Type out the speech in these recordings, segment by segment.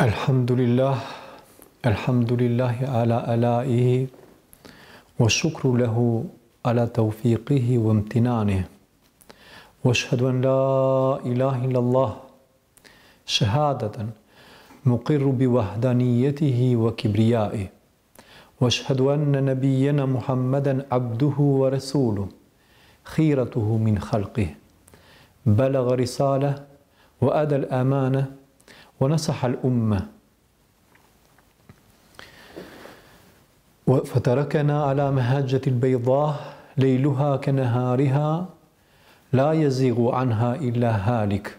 الحمد لله الحمد لله على آلائه والشكر له على توفيقه وامتنانه واشهد أن لا إله إلا الله شهادة مقر بوحدانيته وكبريائه واشهد ان نبينا محمدا عبده ورسوله خيرته من خلقه بلغ رساله وادى الامانه ونصح الامه فتركنا على مهجه البيضاء ليلها كنهارها لا يزيغ عنها الا هالك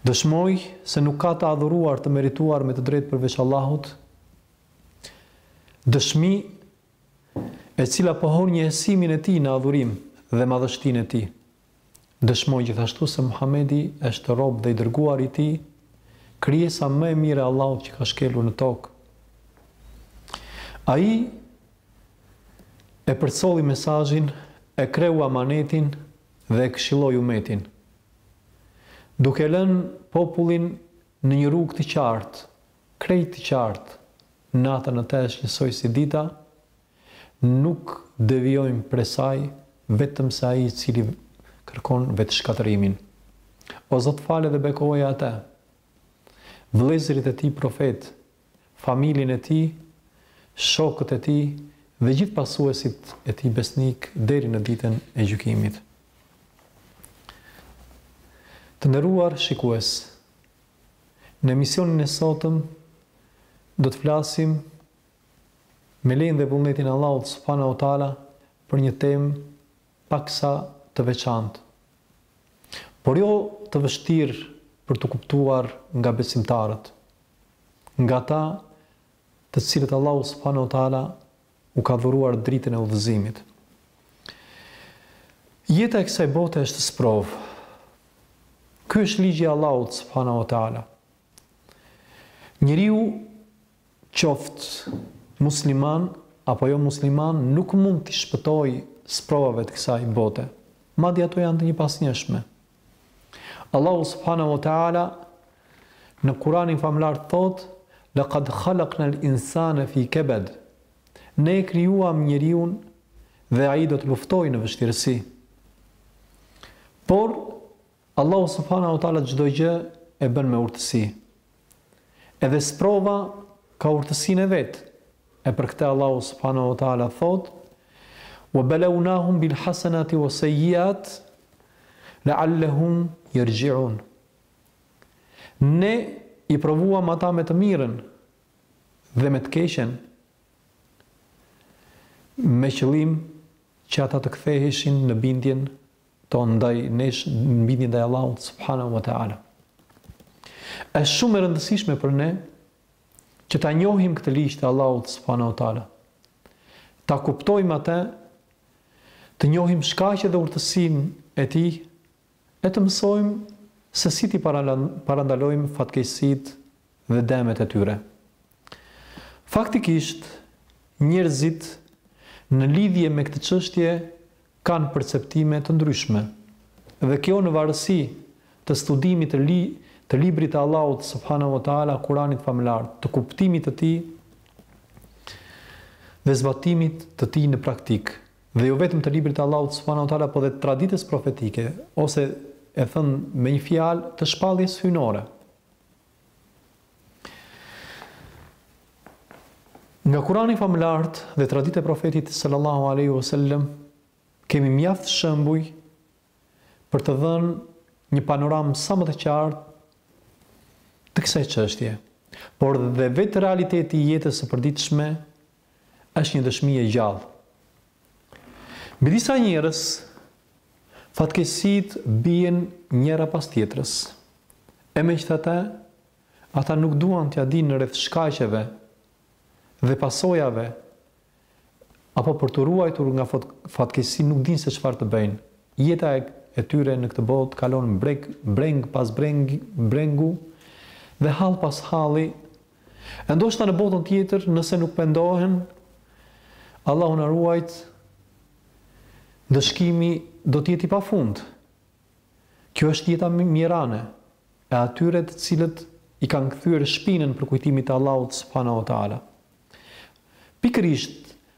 Dëshmoj se nuk ka të adhuruar të merituar me të drejtë përveç Allahut, dëshmi e cila pohon njehësimin e Tij në adhurim dhe madhështinë e Tij. Dëshmoj gjithashtu se Muhamedi është rob dhe i dërguar i Tij, krijesa më e mirë e Allahut që ka shkelur në tokë. Ai e përcolli mesazhin, e kreu amanetin dhe e këshilloi umetin, duke lënë popullin në një rrugë të qartë, krejt të qartë, nata në të është njësoj si dita, nuk devijojmë prej saj, vetëm se ai i cili kërkon vetëshkatërrimin. O Zot fale dhe bekoje atë, vëllezërit e tij profetë, familjen e tij, shokët e tij dhe gjithë pasuesit e tij besnikë deri në ditën e gjykimit. Të nderuar shikues, në emisionin e sotëm do të flasim me lejen dhe vullnetin e Allahut subhanahu wa taala për një temë paksa të veçantë, por jo të vështirë për t'u kuptuar nga besimtarët, nga ata të cilët Allahu subhanehu ve teala u ka dhuruar dritën e udhëzimit. Jeta e kësaj bote është sprovë. Ky është ligji i Allahut subhanehu ve teala. Njeriu Qoftë musliman apo jo musliman nuk mund t'i shpëtojë sprovave të kësaj bote. Madje ato janë të njëpasnjëshme. Allahu subhanahu wa ta'ala në Kur'anin famëlartë thotë: "Laqad khalaqna al-insana fi kabad." Ne e krijuam njeriun dhe ai do të luftojë në vështirësi. Por Allahu subhanahu wa taala çdo gjë e bën me urtësi. Edhe sprova ka urtësinë e vet. E për këtë Allahu subhanahu wa taala thotë: "Wa balawnahum bil hasanati was sayyiat la'allahum yarji'un." Ne i provuam ata me të mirën dhe me të keqen me qëllim që ata të ktheheshin në bindjen tonë ndaj nesh në bindje ndaj Allahut subhanahu wa taala. Është shumë e rëndësishme për ne që ta njohim këtë ligj të Allahut subhanahu wa taala. Ta kuptojmë atë, të njohim shkaqet dhe urtësinë e tij, e të mësojmë se si t'i parandalojmë fatkeqësitë dhe dëmet e tyre. Faktikisht, njerëzit në lidhje me këtë çështje kanë perceptime të ndryshme dhe kjo në varësi të studimit të li, të librit të Allahut subhanahu wa ta'ala Kuranit famëlar, të kuptimit të tij dhe zbatimit të tij në praktikë dhe jo vetëm të librit të Allahut subhanahu wa ta'ala po dhe traditës profetike ose e thënë me një fjalë të shpalljes hyjnore. Nga Kurani famëlartë dhe tradita e profetit sallallahu alaihi wasallam kemi mjaft shembuj për të dhënë një panoramë sa më të qartë të kësaj çështje. Por dhe vetë realiteti i jetës së përditshme është një dëshmi e gjallë. Mbi disa njerëz, fatkeqësitë bien njëra pas tjetrës. E megjithatë, ata nuk duan t'ia dinë rreth shkaqeve dhe pasojave apo për t'u ruajtur nga fatkeqësi nuk dinë se çfarë të bëjnë. Jeta e tyre në këtë botë kalon breng, breng pas breng, brengu dhe hall pas halli, e ndoshta në botën tjetër nëse nuk pendohen, Allahu na ruajtë, ndëshkimi do të jetë i pafund. Kjo është jeta mjerane e atyre të cilët i kanë kthyer shpinën përkujtimit të Allahut subhanahu wa taala. Pikërisht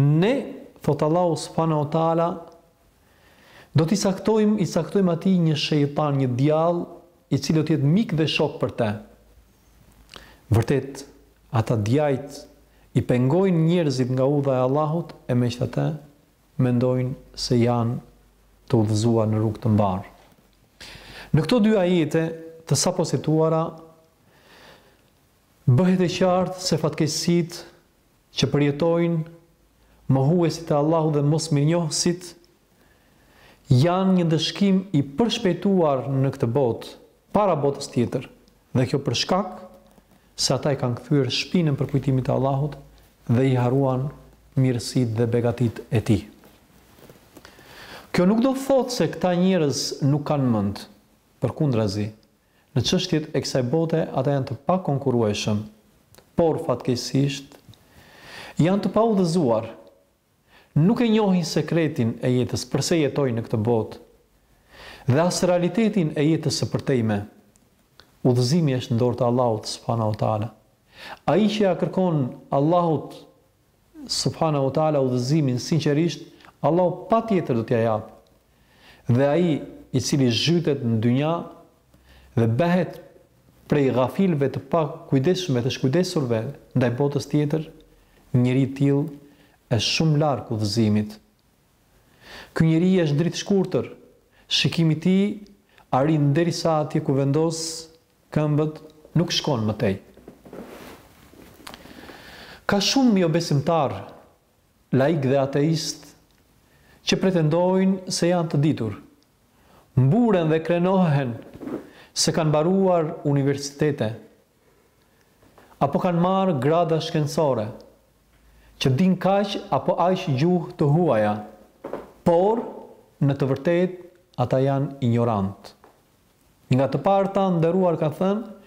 Ne, thotë Allahu subhanahu wa taala, do t'i caktojmë, i caktojmë atij një shejtan, një djall, i cili do të jetë mik dhe shok për të. Vërtet, ata djajt i pengojnë njerëzit nga udha e Allahut e megjithatë mendojnë se janë të udhëzuar në rrugë të mbarë. Në këto dy ajete të sapocituara bëhet e qartë se fatkeqësitë që përjetojnë mohuesit e Allahut dhe mosmirënjohësit janë një ndëshkim i përshpejtuar në këtë botë, para botës tjetër, dhe kjo për shkak se ata i kanë kthyer shpinën përkujtimit të Allahut dhe i harruan mirësitë dhe begatitë e Tij. Kjo nuk do thotë se këta njerëz nuk kanë mend, përkundrazi, Në çështjet e kësaj bote ata janë të pakonkurrueshëm, por fatkeqësisht janë të paudhëzuar. Nuk e njohin sekretin e jetës, përse jetojnë në këtë botë, dhe as realitetin e jetës së përtejme. Udhëzimi është në dorë të Allahut subhanahu wa ta'ala. Ai që ia kërkon Allahut subhanehu ve teala udhëzimin sinqerisht Allahu patjetër do t'ia japë dhe ai i cili zhytet në dynja dhe bëhet prej gafilëve të pakujdesshmëve të shkujdesurve ndaj botës tjetër njeri i tillë është shumë larg udhëzimit ky njeri është dritëshkurtër shikimi i tij arrin deri atje ku vendos Këmbët nuk shkon më tej. Ka shumë jobesimtarë, laikë dhe ateistë, që pretendojnë se janë të ditur. Mburen dhe krenohen se kanë mbaruar universitete apo kanë marrë grada shkencore, që dinë kaq apo aq gjuhë të huaja, por në të vërtetë ata janë injorantë. Nga të parët e nderuar ka thënë,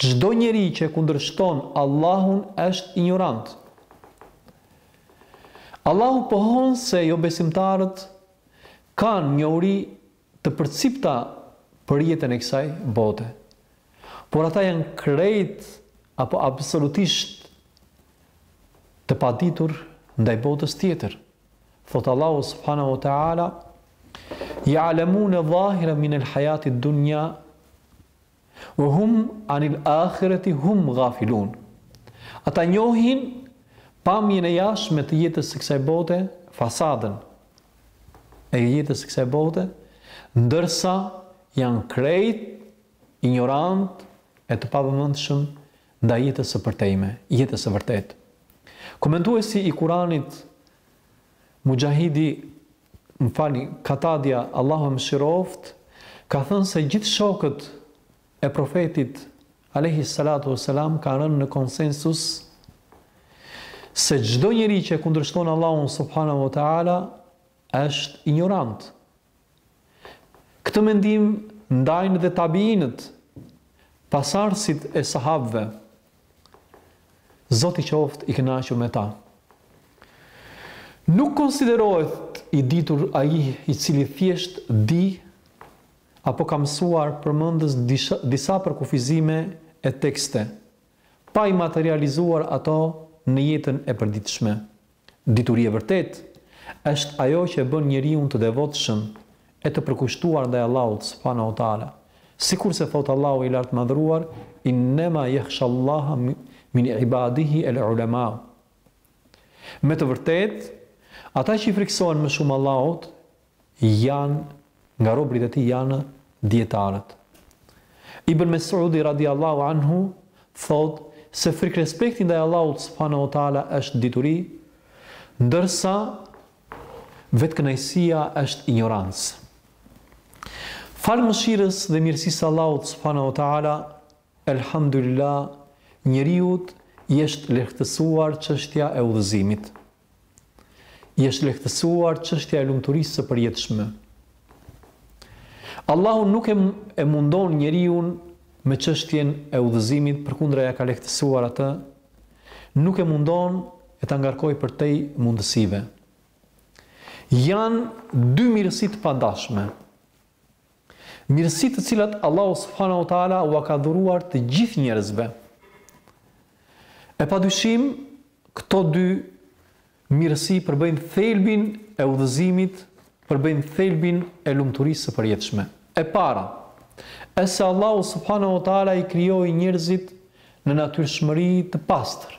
Çdo njeri që e kundërshton Allahun është injorant. Allahu pohon se jobesimtarët kanë njohuri të përcipta për jetën e kësaj bote. Por ata janë krejt apo absolutisht të paditur ndaj botës tjetër. Thotë Allahu subhanahu wa ta'ala, Ja'lemune dhahira minel hajatit dunja, wa hum anil akhirati hum gafilun. Ata njohin pamjen e jashtme të jetës së kësaj bote, fasadën e jetës së kësaj bote, ndërsa janë krejt injorant e të pavëmendshëm ndaj jetës së përtejme, jetës së vërtetë. Komentuesi i Kuranit Muxhahidi, më falni, Katadia, Allahu e mëshiroftë, ka thënë se gjithë shokët e Profetit alejhi salatu vesselam kanë rënë në konsensus se çdo njeri që e kundërshton Allahun subhanahu wa taala është injorant, Këtë mendim ndajnë dhe tabiinët, pasardhësit e sahabëve, Zoti qoftë i kënaqur me ta. Nuk konsiderohet i ditur ai i cili thjesht di apo ka mësuar përmendës disa përkufizime e tekste, pa i materializuar ato në jetën e përditshme. Dituri e vërtetë është ajo që e bën njeriun të devotshëm e të përkushtuar ndaj Allahut subhanehu ve teala, sikurse thotë Allahu i Lartmadhëruar, Innema jehshallaha min ibadihi el ulemau. Me të vërtetë, ata që i frikësohen më shumë Allahut janë nga robërit e tij janë dijetarët. Ibn Mes'udi radijallahu anhu thotë se frikërespekti ndaj Allahut subhanahu wa taala është dituri, ndërsa vetëkënaqësia është injorancë. Falë mëshirës dhe mirësisë së Allahut subhanahu wa taala, elhamdulillah, njeriut i është lehtësuar çështja e udhëzimit. I është lehtësuar çështja e lumturisë së përjetshme. Allahu nuk e, e mundon njeriun me çështjen e udhëzimit, përkundra ia ka lehtësuar atë, nuk e mundon e ta ngarkojë përtej mundësive. Janë dy mirësi të pandashme. Mirësi të cilat Allahu subhanahu wa ta'ala ua ka dhuruar të gjithë njerëzve. E padyshim, këto dy mirësi përbëjnë thelbin e udhëzimit, përbëjnë thelbin e lumturisë së përjetshme. E para, është se Allahu subhanahu wa ta'ala i krijoi njerëzit në natyrshmëri të pastër.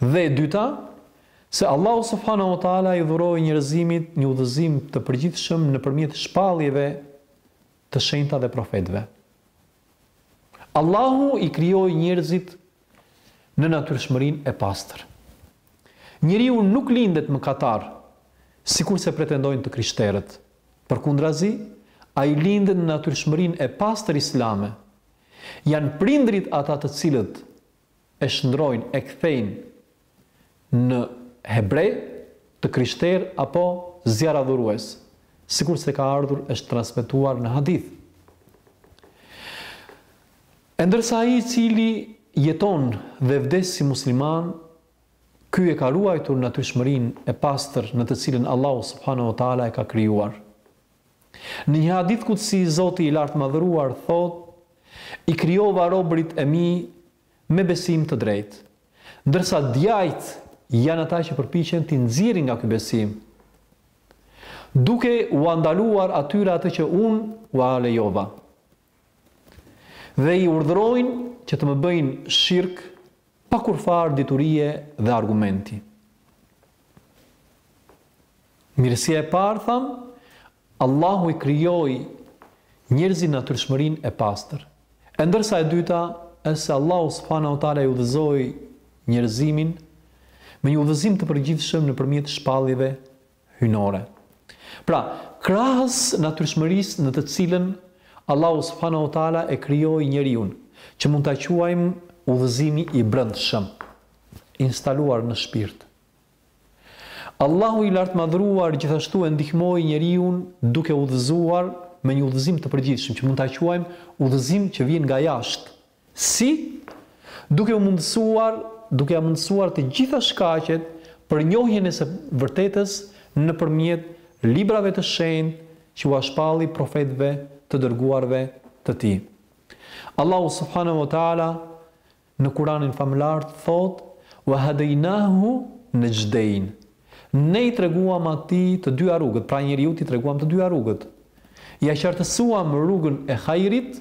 Dhe e dyta, se Allahu subhanahu wa taala i dhuroi njerëzimit një udhëzim të përgjithshëm nëpërmjet shpalljeve të shenjta dhe profetëve. Allahu i krijoi njerëzit në natyrshmërinë e pastër. Njeriu nuk lindet mëkatar, sikurse pretendojnë të krishterët. Përkundrazi, ai lindet në natyrshmërinë e pastër islame, Janë prindërit ata të cilët e shndrojnë, e kthejnë në hebrej, të krishterë apo zjarradhurues, sikurse ka ardhur është transmetuar në hadith. E ndërsa ai i cili jeton dhe vdes si musliman, ky e ka ruajtur natyrshmërinë e pastër në të cilën Allahu subhanahu wa taala e ka krijuar. Në një hadith kudsi Zoti i Lartmadhëruar thotë, I krijova robërit e mi me besim të drejtë, ndërsa djajtë janë ata që përpiqen t'i nxjerrin nga ky besim, duke ua ndaluar atyre atë që unë ua lejova. Dhe i urdhërojnë që të më bëjnë shirk pa kurrfarë diturie dhe argumenti. Mirësia e parë thamë, Allahu i krijoi njerëzit në natyrshmërinë e pastër. E ndërsa e dyta është se Allahu subhanahu wa taala i udhëzoi njerëzimin me një udhëzim të përgjithshëm nëpërmjet shpalljeve hyjnore. Pra, krahas natyrshmërisë në të cilën Allahu subhanahu wa ta'ala e krijoi njeriun, që mund ta quajmë udhëzimi i brendshëm, instaluar në shpirt. Allahu i Lartmadhëruar gjithashtu e ndihmoi njeriun duke udhëzuar me një udhëzim të përgjithshëm, që mund ta quajmë udhëzim që vjen nga jashtë, Si? Duke u mundësuar, duke ia mundësuar të gjitha shkaqet për njohjen e së vërtetës nëpërmjet librave të shenjtë që ua shpalli profetëve të dërguarve të Tij. Allahu subhanehu ve teala në Kuranin famëlartë thotë, Wa hadejnahu nexhdejn, Ne i treguam atij të dyja rrugët, pra njeriut i treguam të dyja rrugët. Ia qartësuam rrugën e hajrit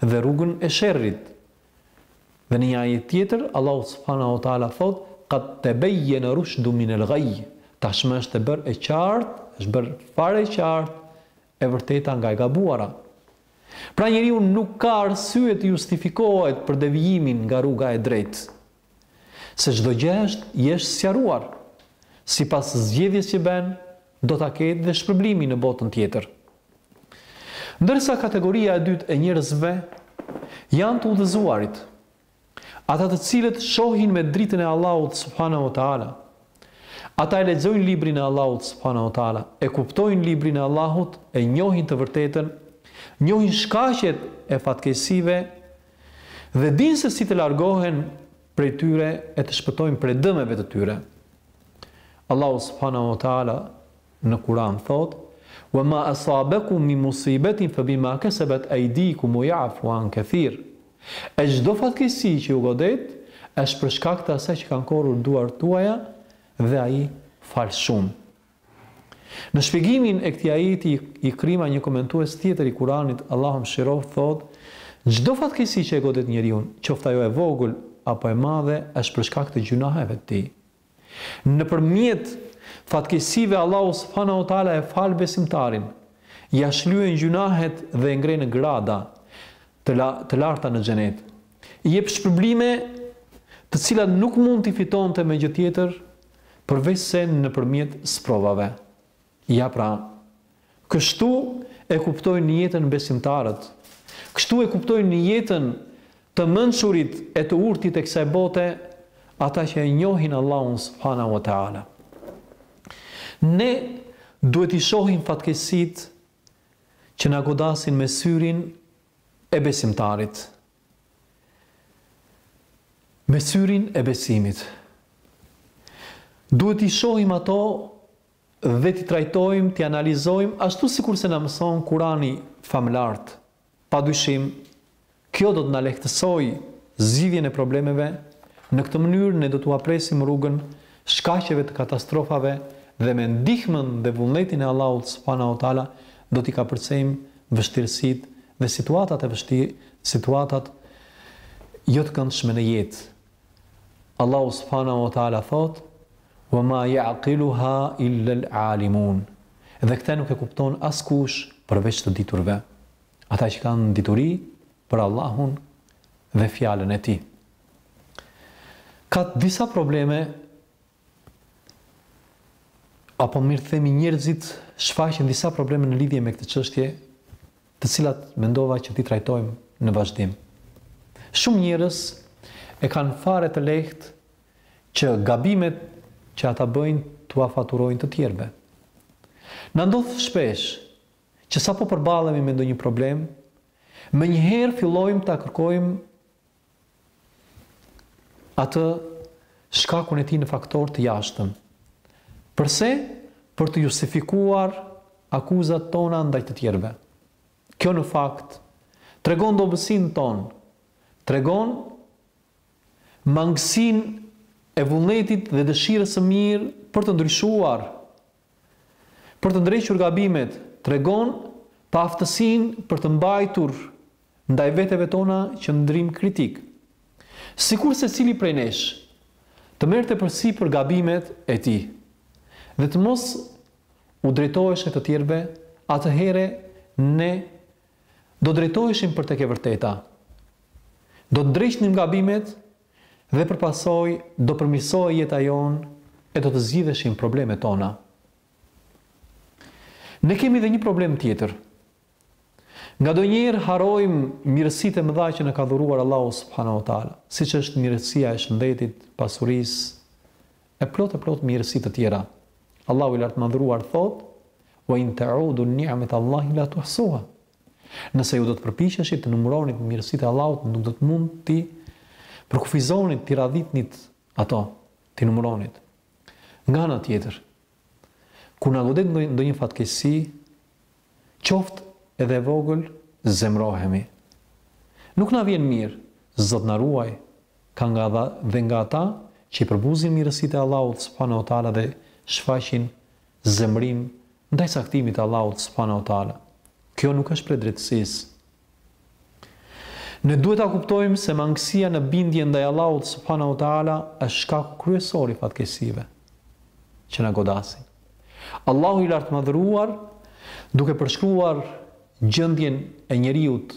dhe rrugën e sherrit. Dhe në një ajet tjetër, Allahu subhanahu wa ta'ala thotë, Qad tebeyyene rushdu minel ghayy, Tashmë është e bërë e qartë, është bërë fare e qartë e vërteta nga e gabuara. Pra njeriu nuk ka arsye të justifikohet për devijimin nga rruga e drejtë. Se çdo gjë është është sqaruar. Sipas zgjedhjes që bën, do ta ketë dhe shpërblimin në botën tjetër. Ndërsa kategoria e dytë e njerëzve janë të udhëzuarit, ata të cilët shohin me dritën e Allahut subhanahu wa ta'ala. Ata e lexojnë librin e Allahut subhanahu wa ta'ala, e kuptojnë librin e Allahut, e njohin të vërtetën, njohin shkaqet e fatkeqësive Dhe dinë se si të largohen prej tyre e të shpëtojnë prej dëmeve të tyre. Allahu subhanahu wa taala në Kur'an thotë: "Wa ma asabakum min musibatin fa bima kasabat aydikum wa ya'fu an kathir." E çdo fatkeqësi që ju godet është për shkak të asaj që kanë korrur duart tuaja dhe Ai fal shumë. Në shpjegimin e këtij ajeti Ikrima një komentues tjetër i Kuranit, Allahu e mëshiroftë, thotë, Çdo fatkeqësi që e godet njeriun, qoftë ajo e vogël apo e madhe, është për shkak të gjynaheve të tij. Nëpërmjet fatkeqësive Allahu subhanahu wa ta'ala e fal besimtarin, ia shlyen gjynahet dhe e ngre në grada të larta në xhenet. I jep shpërblime të cilat nuk mund t'i fitonte me gjë tjetër përveçse nëpërmjet sprovave. Ja pra, kështu e kuptojnë jetën besimtarët, kështu e kuptojnë jetën të mençurit e të urtit e kësaj bote, ata që e njohin Allahun subhanahu wa ta'ala. Ne duhet t'i shohim fatkeqësitë që na godasin me syrin e besimtarit, Me syrin e besimit. Duhet t'i shohim ato dhe t'i trajtojmë, t'i analizojmë ashtu sikurse na mëson Kurani famëlartë. Padyshim, kjo do të na lehtësojë zgjidhjen e problemeve, në këtë mënyrë ne do t'ua presim rrugën shkaqeve të katastrofave dhe me ndihmën dhe vullnetin e Allahut subhanahu wa taala do t'i kapërcejmë vështirësitë dhe situatat e vështira, situatat jo të këndshme në jetë. Allahu subhanahu wa taala thotë: "Wa ma ya'qiluha illa al-alimun." Dhe këtë nuk e kupton askush përveç të diturve. Ata që kanë dituri për Allahun dhe fjalën e Tij. Ka disa probleme apo mirë themi njerëzit shfaqin disa probleme në lidhje me këtë çështje, të cilat mendova që t'i trajtojmë në vazhdim. Shumë njerëz e kanë fare të lehtë që gabimet që ata bëjnë t'ua faturojnë të tjerëve. Na ndodh shpesh që sapo përballemi me ndonjë problem, menjëherë fillojmë ta kërkojmë atë shkakun e tij në faktorë të jashtëm. Përse? Për të justifikuar akuzat tona ndaj të tjerëve. Kjo në fakt tregon dobësinë tonë, tregon mangësinë e vullnetit dhe dëshirës së mirë për të ndryshuar për të ndrequr gabimet tregon paaftësinë për të mbajtur ndaj veteve tona qëndrim kritik. Sikur secili prej nesh të merrte përsipër gabimet e tij dhe të mos u drejtoheshte të tjerëve, atëherë ne do drejtoheshim për tek e vërteta. Do të ndreqnim gabimet Dhe për pasojë do përmirësohej jeta jonë e do të zgjidheshin problemet tona. Ne kemi dhe një problem tjetër. Ngadonjëherë harrojmë mirësitë e mëdha që na ka dhuruar Allahu subhanahu wa taala, siç është mirësia e shëndetit, pasurisë e plot e plot mirësi të tjera. Allahu i Lartmadhëruar thotë: "Wa in ta'udu ni'matallahi la tuhsuha." Nëse ju do të përpiqeshit të numëronit mirësitë e Allahut nuk do të mund t'i përkufizonit, t'i radhitnit ato, t'i numëronit. Nga ana tjetër, kur na godet ndonjë fatkeqësi, qoftë edhe e vogël, zemërohemi. Nuk na vjen mirë, Zot na ruaj, ka dhe nga ata që i përbuzin mirësitë e Allahut subhanahu wa taala dhe shfaqin zemërim Ndaj caktimit të Allahut subhanahu wa ta'ala. Kjo nuk është prej drejtësisë. Ne duhet ta kuptojmë se mangësia në bindje ndaj Allahut subhanahu wa ta'ala është shkaku kryesor i fatkeqësive që na godasin. Allahu i Lartmadhëruar, duke përshkruar gjendjen e njeriut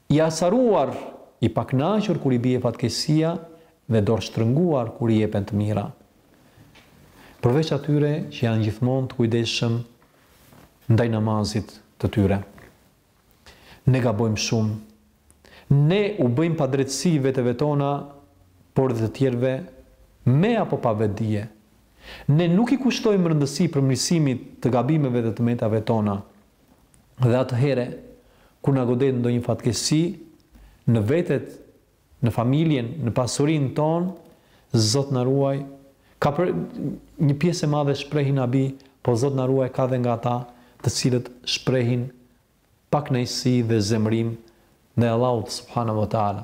I acaruar, i pakënaqur kur i bie fatkeqësia dhe dorështrënguar kur i jepen të mira. Përveç atyre që janë gjithmonë të kujdesshëm ndaj namazit të tyre. Ne gabojmë shumë. Ne u bëjmë padrejtësi veteve tona, por dhe të tjerëve, me apo pa vetëdije. Ne nuk i kushtojmë rëndësi përmirësimit të gabimeve dhe të metave tona, Dhe atëhere, kur na godet ndonjë fatkeqësi, në vetet, në familjen, në pasurinë tonë, Zot na ruaj, ka për, një pjesë e madhe shprehin habi, po Zot na ruaj ka dhe nga ata, të cilët shprehin pakënaqësi dhe zemërim ndaj Allahut subhanahu wa ta'ala.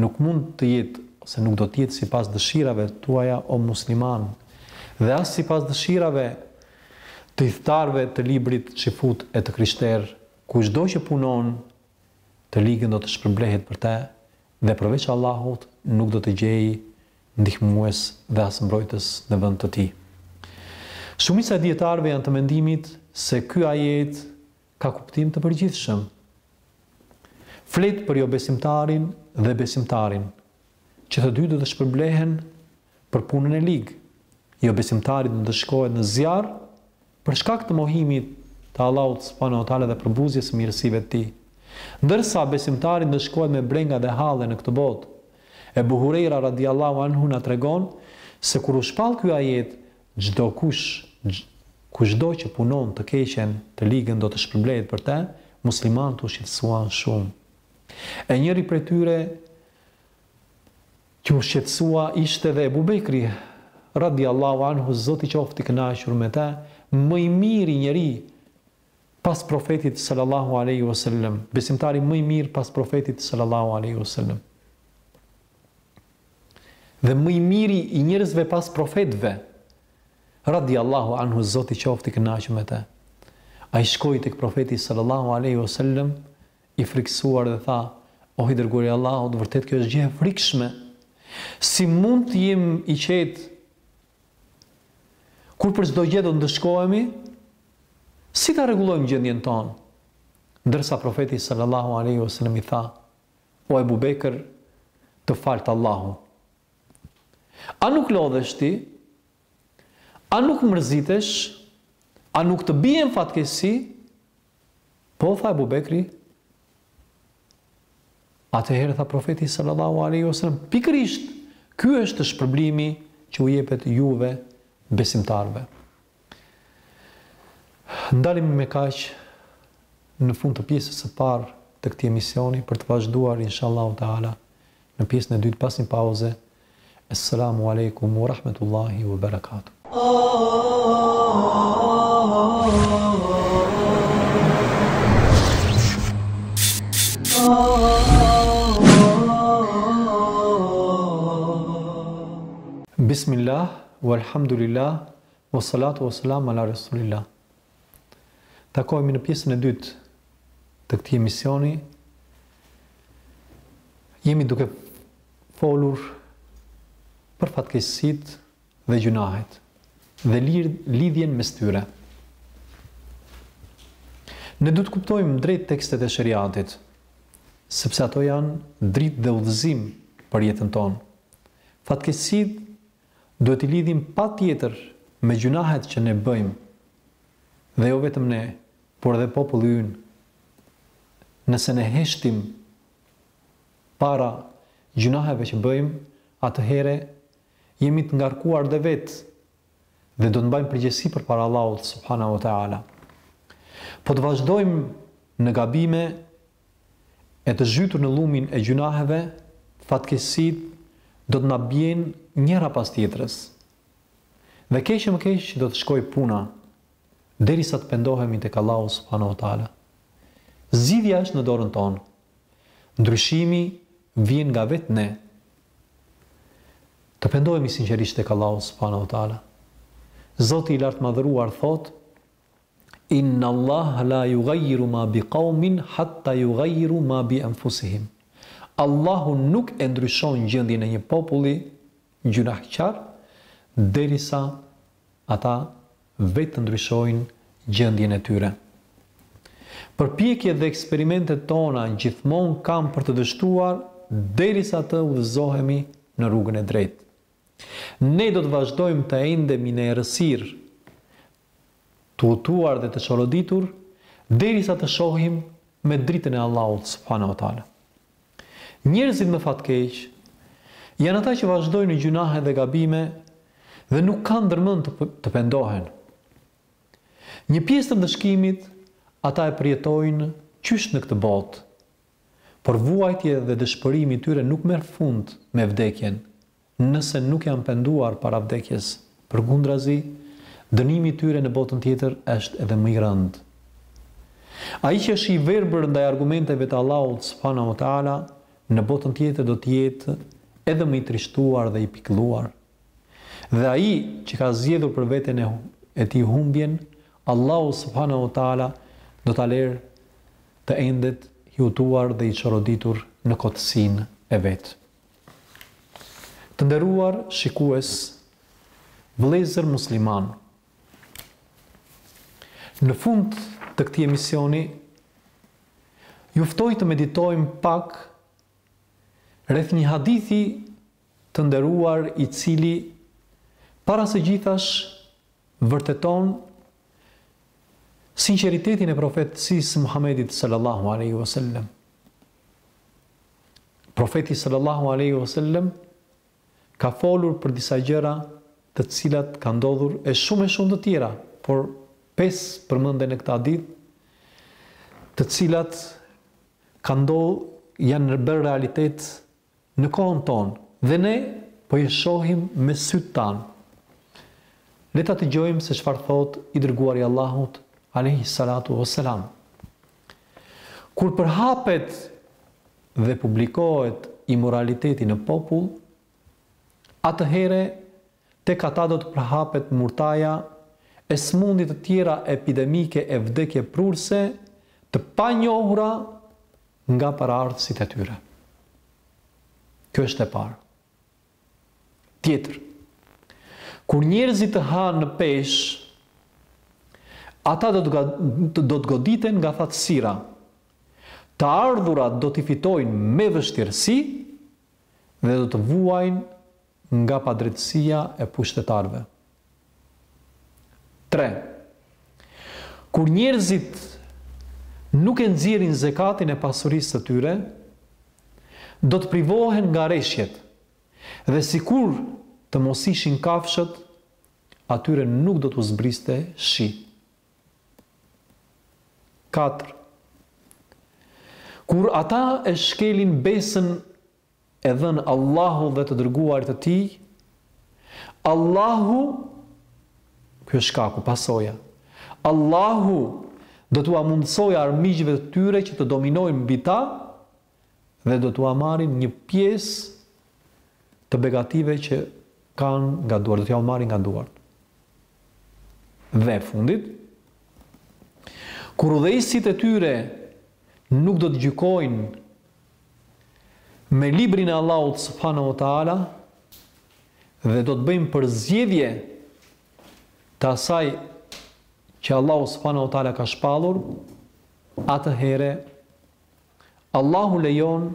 Nuk mund të jetë ose nuk do të jetë sipas dëshirave tuaja o muslimanë dhe as sipas dëshirave të ithtarëve të librit çifutë e të krishterë, kushdo që punon të ligën do të shpërblehet për të dhe përveç Allahut nuk do të gjejë ndihmues dhe as mbrojtës në vend të tij. Shumica e dijetarëve janë të mendimit se ky ajet Ka kuptim të përgjithshëm. Flet për jobesimtarin dhe besimtarin, që të dy do të shpërblehen për punën e ligë. Jobesimtari do ndëshkohet në zjarr për shkak të mohimit të Allahut subhanehu ve teala dhe përbuzjes së mirësive të Tij. Ndërsa besimtari ndëshkohet me brenga dhe halle në këtë botë. Ebu Hurejra radijallahu anhu na tregon se kur u shpall ky ajet, Çdokush, kushdo që punon të keqen, të ligën do të shpërblehet për të, muslimanët u shqetësuan shumë. E njëri prej tyre që u shqetësua ishte dhe Ebu Bekri, radiallahu anhu, zoti qoftë i kënaqur me të, më i miri njeri pas profetit sallallahu aleyhi vësallem, besimtari më i mirë pas profetit sallallahu aleyhi vësallem. dhe më i miri i njerëzve pas profetëve, radijallahu anhu Zoti qoftë i kënaqur me të. Ai shkoi tek Profeti sallallahu alejhi o sellem i frikësuar dhe tha, O i dërguari i Allahut, vërtet kjo është gjë e frikshme. Si mund të jem i qetë kur për çdo gjë do të ndëshkohemi? Si ta rregullojmë gjendjen tonë? Ndërsa profeti sallallahu alaihi wasallam i tha, O Ebu Bekër, të faltë Allahu! A nuk lodhesh ti? A nuk mërzitesh? A nuk të bien fatkeqësi? Po, tha Ebu Bekri, atëherë tha profeti sallallahu alaihi wasallam pikërisht ky është shpërblimi që u jepet juve besimtarve. Ndalemi me kaq në fund të pjesës së parë të këtij emisioni për të vazhduar inshallahu teala në pjesën e dytë pas një pauze. Esselamu alejkum ua rahmetullahi ua berekatuhu. Bismillah, walhamdulillah, Wassalatu wassalamu ala Resulillah. Takohemi në pjesën e dytë të këtij emisioni. Jemi duke folur për fatkeqësitë dhe gjynahet dhe lidhjen mes tyre. Ne do të kuptojmë drejt tekstet e sheriatit, sepse ato janë dritë dhe udhëzim për jetën tonë. Fatkeqësitë Duhet t'i lidhim patjetër me gjynahet që ne bëjmë, dhe jo vetëm ne, por edhe populli ynë. Nëse ne heshtim para gjynaheve që bëjmë, atëhere jemi të ngarkuar dhe vetë dhe do të mbajmë përgjegjësi përpara Allahut subhanahu wa taala. Po të vazhdojmë në gabime, e të zhytur në llumin e gjynaheve, fatkeqësitë do të na bien njëra pas tjetrës. Dhe keq e më keq do të shkojë puna, derisa të pendohemi tek Allahu subhanahu wa taala. Zgjidhja është në dorën tonë. Ndryshimi vjen nga vetë ne. Të pendohemi sinqerisht tek Allahu subhanahu wa taala. Zoti i Lartmadhëruar thotë: Inna Allaha la yughayyiru ma bi qawmin hatta yughayyiru ma bi anfusihim, Allahu nuk e ndryshon gjendjen e një populli gjynahqar derisa ata vetë të ndryshojnë gjendjen e tyre. Përpjekjet dhe eksperimentet tona gjithmonë kanë për të dështuar derisa të udhëzohemi në rrugën e drejtë. Ne do të vazhdojmë të endemi në errësirë të hutuar dhe të çoroditur, derisa të shohim me dritën e Allahut subhanahu wa ta'ala. Njerëzit më fatkeq janë ata që vazhdojnë në gjynahe dhe gabime dhe nuk kanë ndërmend të, të pendohen. Një pjesë të ndëshkimit ata e përjetojnë qysh në këtë botë, por vuajtja dhe dëshpërimi i tyre nuk merr fund me vdekjen. nëse nuk janë penduar para vdekjes, përkundrazi, dënimi i tyre në botën tjetër është edhe më i rëndë. Ai që është i verbër ndaj argumenteve të Allahut subhanahu wa ta'ala, në botën tjetër do të jetë edhe më i trishtuar dhe i pikëlluar. Dhe ai që ka zgjedhur për veten e tij humbjen, Allahu subhanahu wa ta'ala do ta lërë të endet i hutuar dhe i çoroditur në kotësinë e vet. Të nderuar shikues, vëllezër muslimanë, në fund të këtij emisioni ju ftoj të meditojmë pak rreth një hadithi të nderuar i cili para së gjithash vërteton sinqeritetin e profetësisë së Muhamedit sallallahu alaihi wasallam. Profeti sallallahu alejhi ve sellem ka folur për disa gjëra të cilat kanë ndodhur e shumë e shumë të tjera, por pesë përmenden në këtë hadith, të cilat kanë ndodhur janë bërë realitet Në kohën tonë. Dhe ne po e shohim me sytë tanë. Le ta dëgjojmë se çfarë thotë i Dërguari i Allahut, alejhi salatu ue selam, Kur përhapet dhe publikohet imoraliteti në popull, atëhere tek ata do të përhapet murtaja e sëmundje të tjera epidemike e vdekjeprurëse të panjohura Nga paraardhësit e tyre. Kjo është e parë. Tjetër, kur njerëzit të hanë në peshë, ata do të, do të goditen nga thatësira. Të ardhurat do t'i fitojnë me vështirësi dhe do të vuajnë nga padrejtësia e pushtetarëve. Tre, Kur njerëzit nuk e nxjerrin zekatin e pasurisë së tyre, do të privohen nga reshjet, dhe sikur të mos ishin kafshët, atyre nuk do t'u zbriste shi. Katër, Kur ata e shkelin besën e dhënë Allahut dhe të dërguarit të tij, Allahu, kjo shkaku, pasoja, Allahu do t'ua mundësojë armiqve të tyre që të dominojnë mbi ta dhe do t'ua marrin një pjesë të begative që kanë nga duart, do t'ua marrin nga duart. Dhe së fundi, kur udhëheqësit e tyre nuk do të gjykojnë me librin e Allahut subhanahu wa taala dhe do të bëjnë përzgjedhje të asaj që Allahu subhanahu wa taala ka shpallur, atëherë Allahu lejon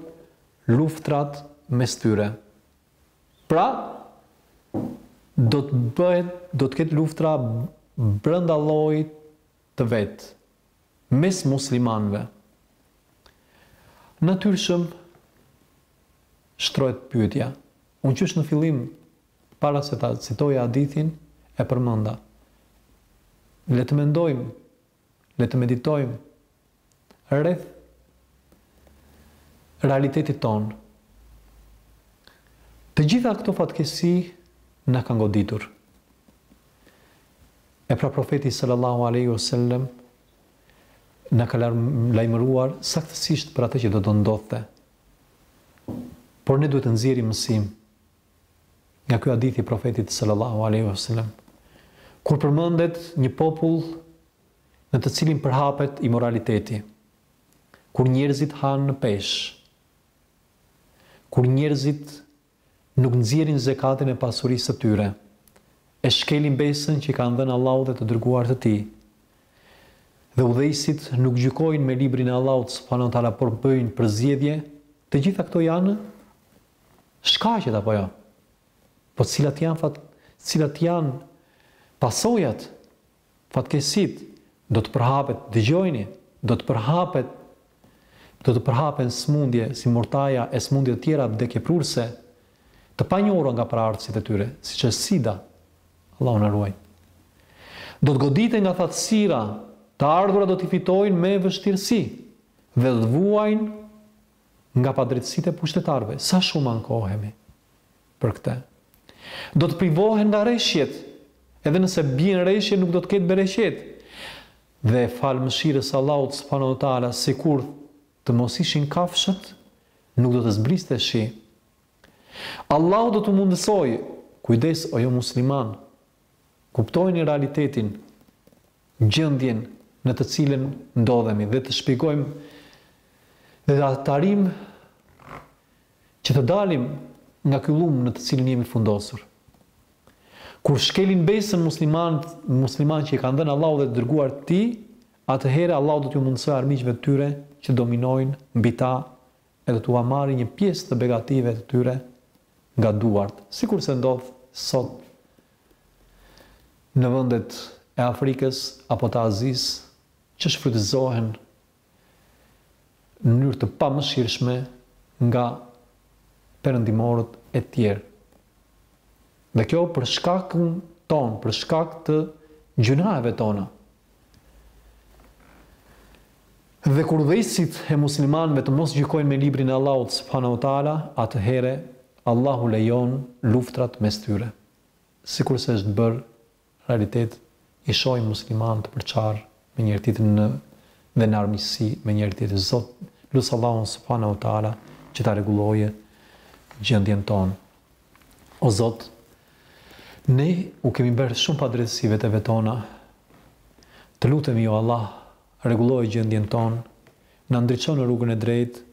luftrat mes tyre. Pra, do të bëhet, do të ketë luftra brenda llojit të vet. mes muslimanëve. Natyrshëm shtrohet pyetja. Unë qysh në fillim para se ta citoja hadithin e përmenda. Le të mendojmë, le të meditojmë rreth realitetit tonë. Të gjitha këto fatkeqësi na kanë goditur. E pra Profeti sallallahu alejhi o sellem na ka lajmëruar saktësisht për atë që do të ndodhte. Por ne duhet të nxjerrim mësim nga ky hadith i Profetit sallallahu alejhi o sellem. Kur përmendet një popull në të cilin përhapet imoraliteti, kur njerëzit hanë në peshë, kur njerëzit nuk nxjerrin zekatin e pasurisë së tyre, e shkelin besën që i kanë dhënë Allahut dhe të dërguarit të Tij. Dhe udhëheqësit nuk gjykojnë me librin e Allahut subhanahu wa taala, por bëjnë përzgjedhje, të gjitha këto janë shkaqet apo jo? Po cilat janë fat, cilat janë pasojat Fatkeqësitë do të përhapet dëgjojini do të përhapet do të përhapen sëmundje si murtaja e sëmundje të tjera vdekjeprurëse të panjohura nga paraardhësit e tyre siç është sida Allahu na ruajtë do të goditen nga thatësira të ardhurat do t'i fitojnë me vështirësi dhe do të vuajnë nga padrejtësitë e pushtetarëve, sa shumë ankohemi për këtë, do të privohen nga reshjet, edhe nëse bien reshje nuk do të ketë bereqet, dhe falë mëshirës së Allahut subhanahu wa taala sikur të mos ishin kafshët, nuk do të zbriste shi. Allahu do t'u mundësojë, kujdes o jo musliman, kuptojnë realitetin, gjendjen në të cilën ndodhemi dhe të shpjegojmë dhe të tentojmë që të dalim nga ky llum në të cilin jemi fundosur. Kur shkelin besën muslimanët, muslimanët që i kanë dhënë Allahut dhe të dërguarit të tij, atëherë Allahu do t'u mundësojë armiqve të tyre që dominojnë mbi ta e do t'ua marrin një pjesë të begative të tyre nga duart, sikurse ndodh sot në vendet e Afrikës apo të Azisë që shfrytëzohen në mënyrë të pamëshirshme nga perëndimorët e tjerë. Dhe kjo për shkakun tonë, për shkak të gjynaheve tona. Dhe kur udhëheqësit e muslimanëve të mos gjykojnë me librin e Allahut subhanahu wa ta'ala, atëherë Allahu lejon luftrat mes tyre. Sikurse është bërë realitet, i shohim muslimanë të përçarë me njëri-tjetrin në dhe në armiqësi me njëri-tjetrin. Zot, lus Allahun subhanahu wa ta'ala që ta rregullojë gjendjen tonë. O Zot, ne u kemi bërë shumë padrejtësi veteve tona. Të lutemi o Allah, rregulloje gjendjen tonë, na ndriço në rrugën e drejtë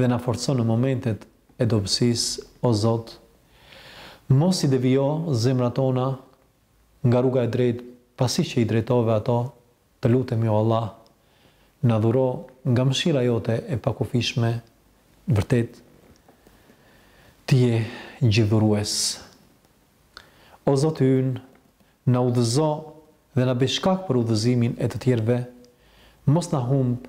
dhe na forco në momentet e dobësisë, o Zot. Mos i devijo zemrat tona nga rruga e drejtë pasi që i drejtove ato Të lutemi o Allah na dhuro nga mëshira jote e pakufishme vërtet ti je gjithdhurues o Zoti ynë na udhëzo dhe na bëj shkak për udhëzimin e të tjerëve mos na humb